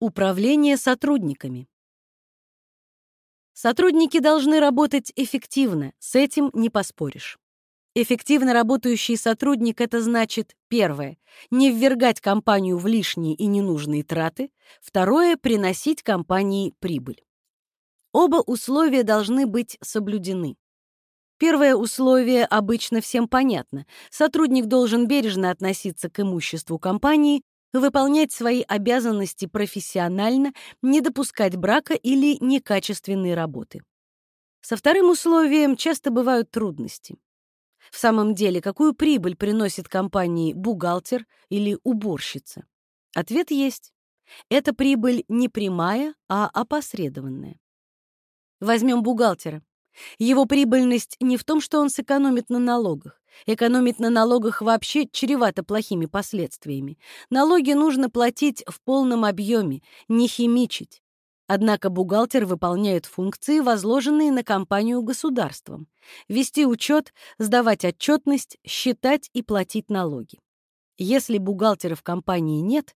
Управление сотрудниками. Сотрудники должны работать эффективно, с этим не поспоришь. Эффективно работающий сотрудник — это значит, первое, не ввергать компанию в лишние и ненужные траты, второе, приносить компании прибыль. Оба условия должны быть соблюдены. Первое условие обычно всем понятно. Сотрудник должен бережно относиться к имуществу компании выполнять свои обязанности профессионально, не допускать брака или некачественной работы. Со вторым условием часто бывают трудности. В самом деле, какую прибыль приносит компании бухгалтер или уборщица? Ответ есть. Это прибыль не прямая, а опосредованная. Возьмем бухгалтера. Его прибыльность не в том, что он сэкономит на налогах. Экономить на налогах вообще чревато плохими последствиями. Налоги нужно платить в полном объеме, не химичить. Однако бухгалтер выполняет функции, возложенные на компанию государством. Вести учет, сдавать отчетность, считать и платить налоги. Если бухгалтера в компании нет,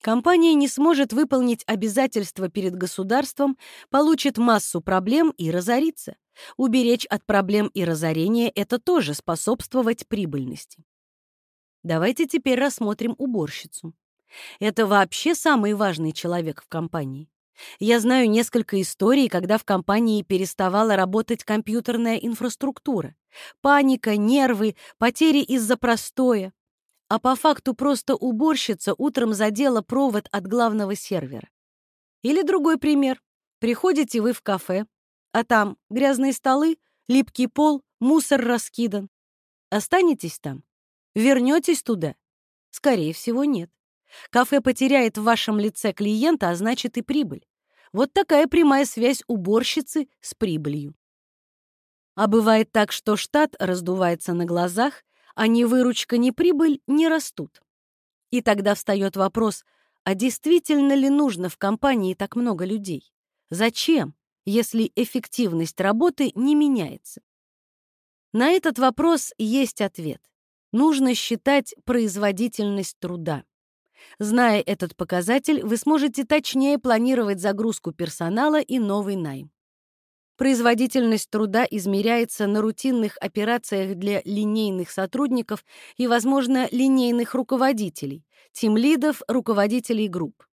компания не сможет выполнить обязательства перед государством, получит массу проблем и разорится. Уберечь от проблем и разорения — это тоже способствовать прибыльности. Давайте теперь рассмотрим уборщицу. Это вообще самый важный человек в компании. Я знаю несколько историй, когда в компании переставала работать компьютерная инфраструктура. Паника, нервы, потери из-за простоя. А по факту просто уборщица утром задела провод от главного сервера. Или другой пример. Приходите вы в кафе, а там грязные столы, липкий пол, мусор раскидан. Останетесь там? Вернетесь туда? Скорее всего, нет. Кафе потеряет в вашем лице клиента, а значит и прибыль. Вот такая прямая связь уборщицы с прибылью. А бывает так, что штат раздувается на глазах, а ни выручка, ни прибыль не растут. И тогда встает вопрос, а действительно ли нужно в компании так много людей? Зачем? Если эффективность работы не меняется? На этот вопрос есть ответ. Нужно считать производительность труда. Зная этот показатель, вы сможете точнее планировать загрузку персонала и новый найм. Производительность труда измеряется на рутинных операциях для линейных сотрудников и, возможно, линейных руководителей, тимлидов, руководителей групп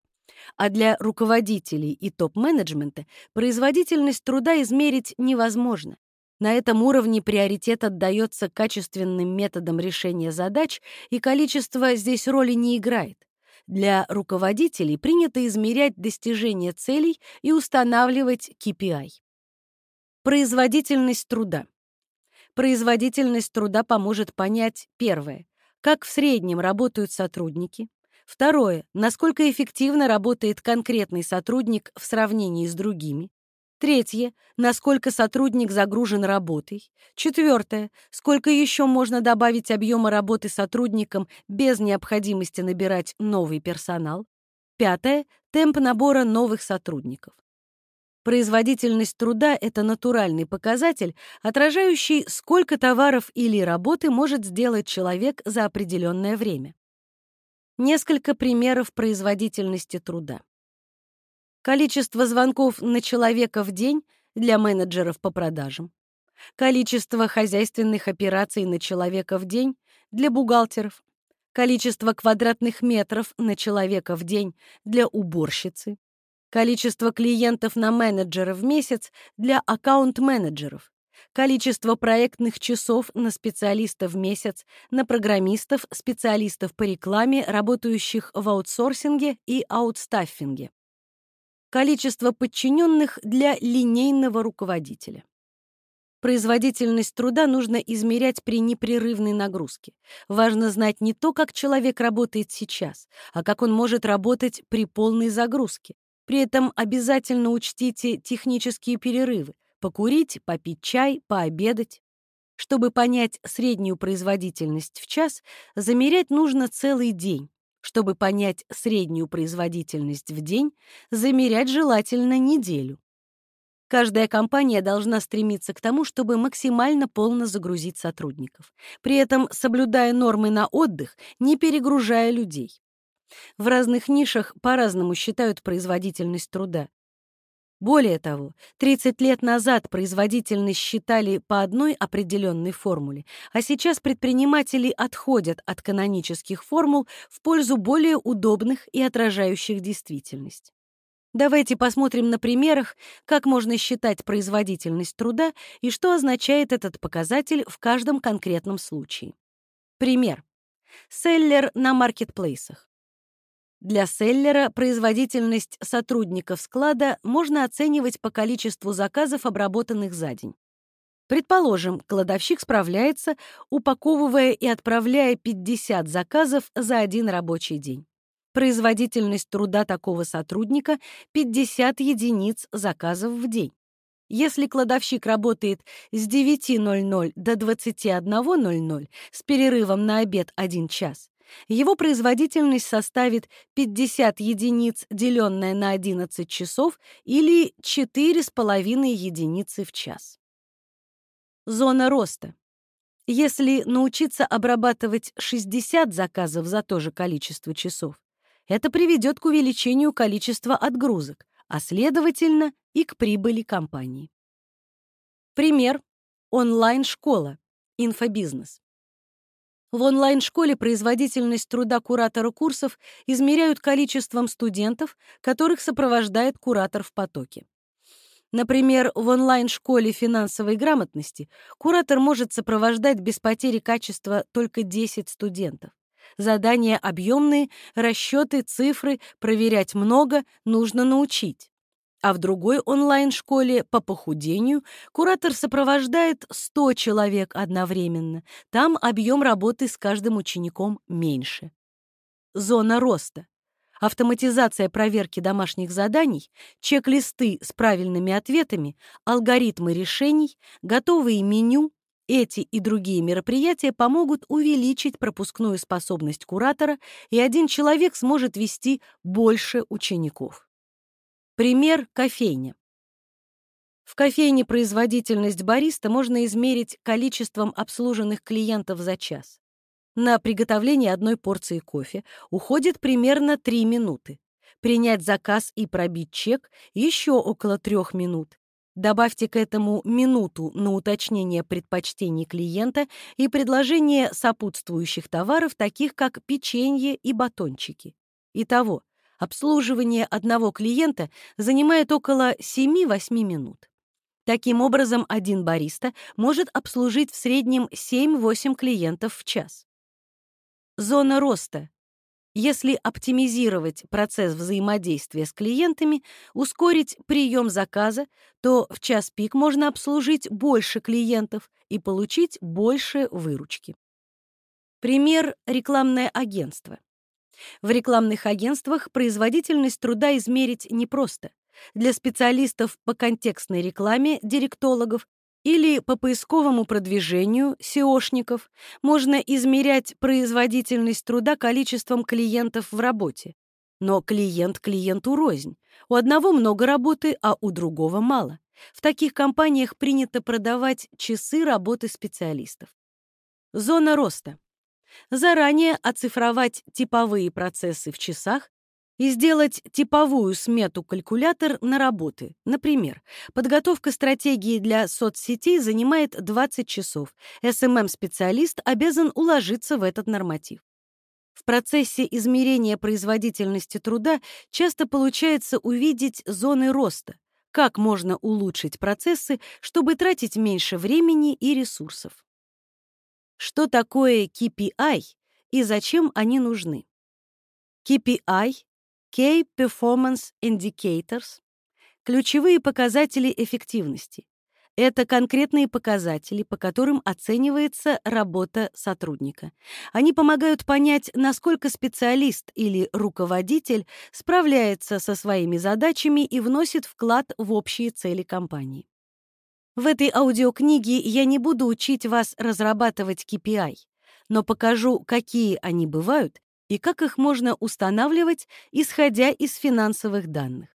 а для руководителей и топ-менеджмента производительность труда измерить невозможно. На этом уровне приоритет отдается качественным методам решения задач, и количество здесь роли не играет. Для руководителей принято измерять достижение целей и устанавливать KPI. Производительность труда. Производительность труда поможет понять первое, как в среднем работают сотрудники, Второе. Насколько эффективно работает конкретный сотрудник в сравнении с другими. Третье. Насколько сотрудник загружен работой. Четвертое. Сколько еще можно добавить объема работы сотрудникам без необходимости набирать новый персонал. Пятое. Темп набора новых сотрудников. Производительность труда — это натуральный показатель, отражающий, сколько товаров или работы может сделать человек за определенное время. Несколько примеров производительности труда. Количество звонков на человека в день для менеджеров по продажам. Количество хозяйственных операций на человека в день для бухгалтеров. Количество квадратных метров на человека в день для уборщицы. Количество клиентов на менеджера в месяц для аккаунт-менеджеров количество проектных часов на специалистов в месяц, на программистов, специалистов по рекламе, работающих в аутсорсинге и аутстаффинге, количество подчиненных для линейного руководителя. Производительность труда нужно измерять при непрерывной нагрузке. Важно знать не то, как человек работает сейчас, а как он может работать при полной загрузке. При этом обязательно учтите технические перерывы, покурить, попить чай, пообедать. Чтобы понять среднюю производительность в час, замерять нужно целый день. Чтобы понять среднюю производительность в день, замерять желательно неделю. Каждая компания должна стремиться к тому, чтобы максимально полно загрузить сотрудников, при этом соблюдая нормы на отдых, не перегружая людей. В разных нишах по-разному считают производительность труда. Более того, 30 лет назад производительность считали по одной определенной формуле, а сейчас предприниматели отходят от канонических формул в пользу более удобных и отражающих действительность. Давайте посмотрим на примерах, как можно считать производительность труда и что означает этот показатель в каждом конкретном случае. Пример. Селлер на маркетплейсах. Для селлера производительность сотрудников склада можно оценивать по количеству заказов, обработанных за день. Предположим, кладовщик справляется, упаковывая и отправляя 50 заказов за один рабочий день. Производительность труда такого сотрудника — 50 единиц заказов в день. Если кладовщик работает с 9.00 до 21.00 с перерывом на обед 1 час, его производительность составит 50 единиц, деленное на 11 часов, или 4,5 единицы в час. Зона роста. Если научиться обрабатывать 60 заказов за то же количество часов, это приведет к увеличению количества отгрузок, а следовательно и к прибыли компании. Пример. Онлайн-школа. Инфобизнес. В онлайн-школе производительность труда куратора курсов измеряют количеством студентов, которых сопровождает куратор в потоке. Например, в онлайн-школе финансовой грамотности куратор может сопровождать без потери качества только 10 студентов. Задания объемные, расчеты, цифры, проверять много, нужно научить. А в другой онлайн-школе по похудению куратор сопровождает 100 человек одновременно. Там объем работы с каждым учеником меньше. Зона роста. Автоматизация проверки домашних заданий, чек-листы с правильными ответами, алгоритмы решений, готовые меню, эти и другие мероприятия помогут увеличить пропускную способность куратора, и один человек сможет вести больше учеников. Пример кофейня. В кофейне производительность бариста можно измерить количеством обслуженных клиентов за час. На приготовление одной порции кофе уходит примерно 3 минуты. Принять заказ и пробить чек еще около 3 минут. Добавьте к этому минуту на уточнение предпочтений клиента и предложение сопутствующих товаров, таких как печенье и батончики. Итого, обслуживание одного клиента занимает около 7-8 минут. Таким образом, один бариста может обслужить в среднем 7-8 клиентов в час. Зона роста если оптимизировать процесс взаимодействия с клиентами, ускорить прием заказа, то в час пик можно обслужить больше клиентов и получить больше выручки. Пример – рекламное агентство. В рекламных агентствах производительность труда измерить непросто. Для специалистов по контекстной рекламе, директологов, или по поисковому продвижению SEOшников можно измерять производительность труда количеством клиентов в работе. Но клиент клиенту рознь. У одного много работы, а у другого мало. В таких компаниях принято продавать часы работы специалистов. Зона роста. Заранее оцифровать типовые процессы в часах и сделать типовую смету-калькулятор на работы. Например, подготовка стратегии для соцсетей занимает 20 часов. SMM-специалист обязан уложиться в этот норматив. В процессе измерения производительности труда часто получается увидеть зоны роста, как можно улучшить процессы, чтобы тратить меньше времени и ресурсов. Что такое KPI и зачем они нужны? KPI Key Performance Indicators — ключевые показатели эффективности. Это конкретные показатели, по которым оценивается работа сотрудника. Они помогают понять, насколько специалист или руководитель справляется со своими задачами и вносит вклад в общие цели компании. В этой аудиокниге я не буду учить вас разрабатывать KPI, но покажу, какие они бывают и как их можно устанавливать, исходя из финансовых данных.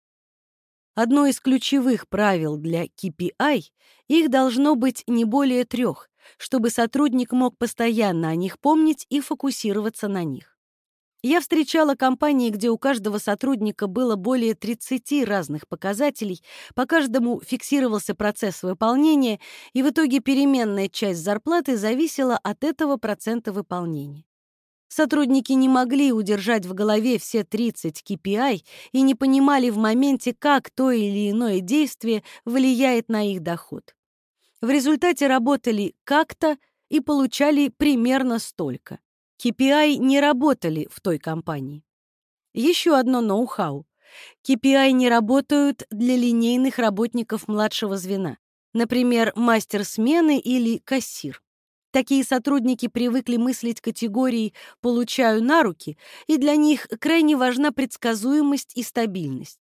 Одно из ключевых правил для KPI — их должно быть не более трех, чтобы сотрудник мог постоянно о них помнить и фокусироваться на них. Я встречала компании, где у каждого сотрудника было более 30 разных показателей, по каждому фиксировался процесс выполнения, и в итоге переменная часть зарплаты зависела от этого процента выполнения. Сотрудники не могли удержать в голове все 30 KPI и не понимали в моменте, как то или иное действие влияет на их доход. В результате работали как-то и получали примерно столько. KPI не работали в той компании. Еще одно ноу-хау. KPI не работают для линейных работников младшего звена, например, мастер смены или кассир. Такие сотрудники привыкли мыслить категорией «получаю на руки», и для них крайне важна предсказуемость и стабильность.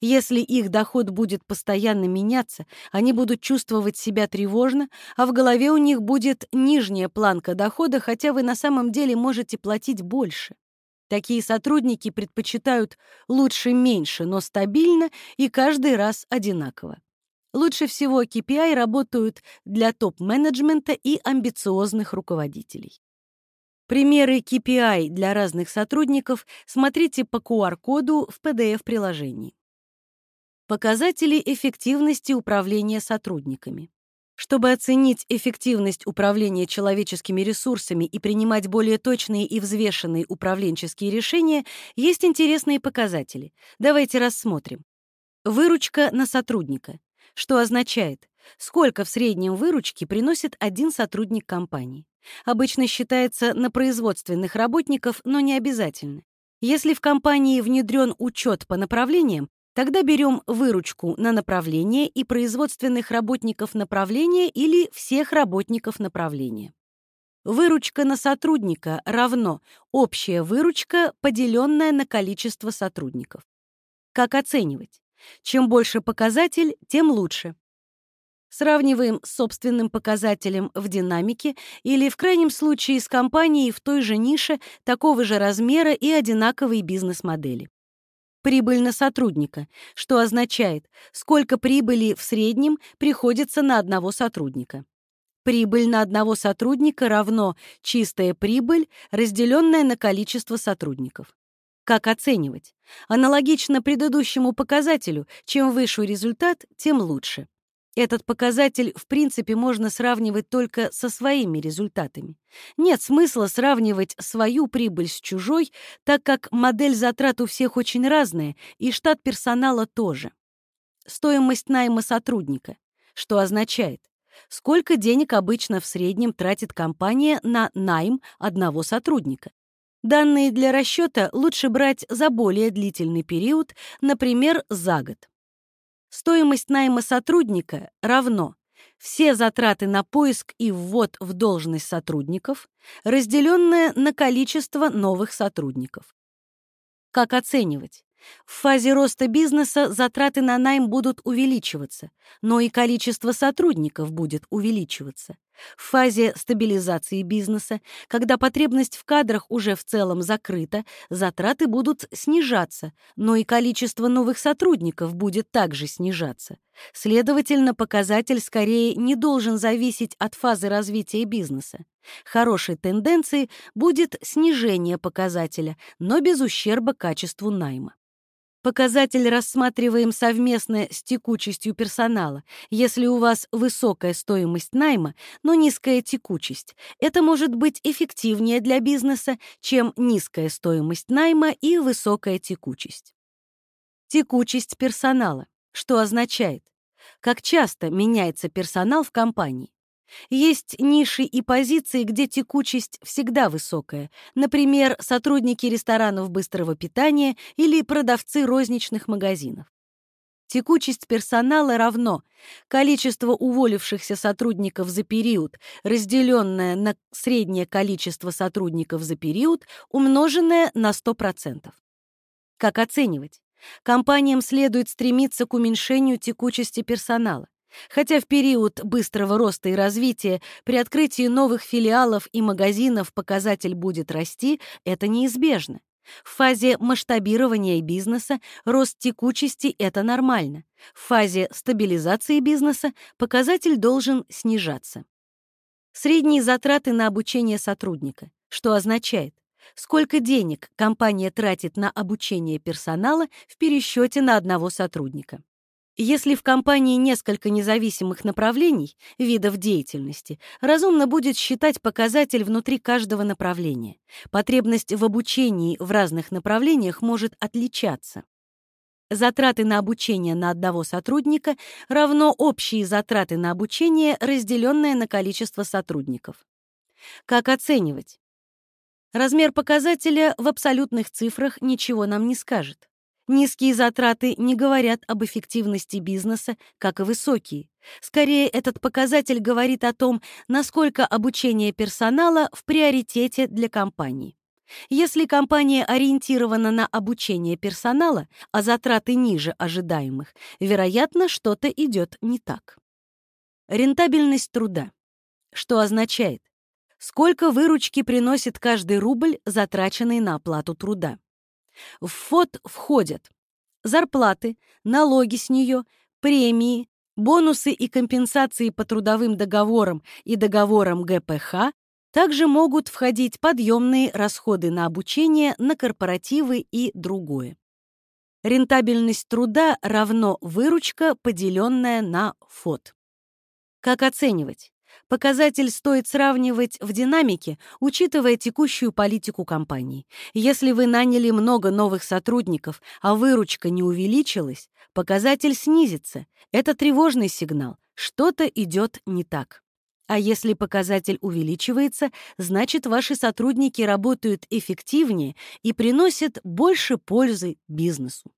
Если их доход будет постоянно меняться, они будут чувствовать себя тревожно, а в голове у них будет нижняя планка дохода, хотя вы на самом деле можете платить больше. Такие сотрудники предпочитают лучше меньше, но стабильно и каждый раз одинаково. Лучше всего KPI работают для топ-менеджмента и амбициозных руководителей. Примеры KPI для разных сотрудников смотрите по QR-коду в PDF-приложении. Показатели эффективности управления сотрудниками. Чтобы оценить эффективность управления человеческими ресурсами и принимать более точные и взвешенные управленческие решения, есть интересные показатели. Давайте рассмотрим. Выручка на сотрудника. Что означает, сколько в среднем выручки приносит один сотрудник компании. Обычно считается на производственных работников, но не обязательно. Если в компании внедрен учет по направлениям, Тогда берем выручку на направление и производственных работников направления или всех работников направления. Выручка на сотрудника равно общая выручка, поделенная на количество сотрудников. Как оценивать? Чем больше показатель, тем лучше. Сравниваем с собственным показателем в динамике или, в крайнем случае, с компанией в той же нише, такого же размера и одинаковой бизнес-модели прибыль на сотрудника, что означает, сколько прибыли в среднем приходится на одного сотрудника. Прибыль на одного сотрудника равно чистая прибыль, разделенная на количество сотрудников. Как оценивать? Аналогично предыдущему показателю, чем выше результат, тем лучше. Этот показатель, в принципе, можно сравнивать только со своими результатами. Нет смысла сравнивать свою прибыль с чужой, так как модель затрат у всех очень разная, и штат персонала тоже. Стоимость найма сотрудника. Что означает? Сколько денег обычно в среднем тратит компания на найм одного сотрудника? Данные для расчета лучше брать за более длительный период, например, за год. Стоимость найма сотрудника равно все затраты на поиск и ввод в должность сотрудников, разделенное на количество новых сотрудников. Как оценивать? В фазе роста бизнеса затраты на найм будут увеличиваться, но и количество сотрудников будет увеличиваться. В фазе стабилизации бизнеса, когда потребность в кадрах уже в целом закрыта, затраты будут снижаться, но и количество новых сотрудников будет также снижаться. Следовательно, показатель скорее не должен зависеть от фазы развития бизнеса. Хорошей тенденцией будет снижение показателя, но без ущерба качеству найма. Показатель рассматриваем совместно с текучестью персонала. Если у вас высокая стоимость найма, но низкая текучесть, это может быть эффективнее для бизнеса, чем низкая стоимость найма и высокая текучесть. Текучесть персонала. Что означает? Как часто меняется персонал в компании? Есть ниши и позиции, где текучесть всегда высокая, например, сотрудники ресторанов быстрого питания или продавцы розничных магазинов. Текучесть персонала равно количество уволившихся сотрудников за период, разделенное на среднее количество сотрудников за период, умноженное на 100%. Как оценивать? Компаниям следует стремиться к уменьшению текучести персонала. Хотя в период быстрого роста и развития при открытии новых филиалов и магазинов показатель будет расти, это неизбежно. В фазе масштабирования бизнеса рост текучести — это нормально. В фазе стабилизации бизнеса показатель должен снижаться. Средние затраты на обучение сотрудника. Что означает? сколько денег компания тратит на обучение персонала в пересчете на одного сотрудника. Если в компании несколько независимых направлений, видов деятельности, разумно будет считать показатель внутри каждого направления. Потребность в обучении в разных направлениях может отличаться. Затраты на обучение на одного сотрудника равно общие затраты на обучение, разделенные на количество сотрудников. Как оценивать? Размер показателя в абсолютных цифрах ничего нам не скажет. Низкие затраты не говорят об эффективности бизнеса, как и высокие. Скорее, этот показатель говорит о том, насколько обучение персонала в приоритете для компании. Если компания ориентирована на обучение персонала, а затраты ниже ожидаемых, вероятно, что-то идет не так. Рентабельность труда. Что означает? Сколько выручки приносит каждый рубль, затраченный на оплату труда? В ФОД входят зарплаты, налоги с нее, премии, бонусы и компенсации по трудовым договорам и договорам ГПХ, также могут входить подъемные расходы на обучение, на корпоративы и другое. Рентабельность труда равно выручка, поделенная на ФОД. Как оценивать? Показатель стоит сравнивать в динамике, учитывая текущую политику компании. Если вы наняли много новых сотрудников, а выручка не увеличилась, показатель снизится. Это тревожный сигнал. Что-то идет не так. А если показатель увеличивается, значит, ваши сотрудники работают эффективнее и приносят больше пользы бизнесу.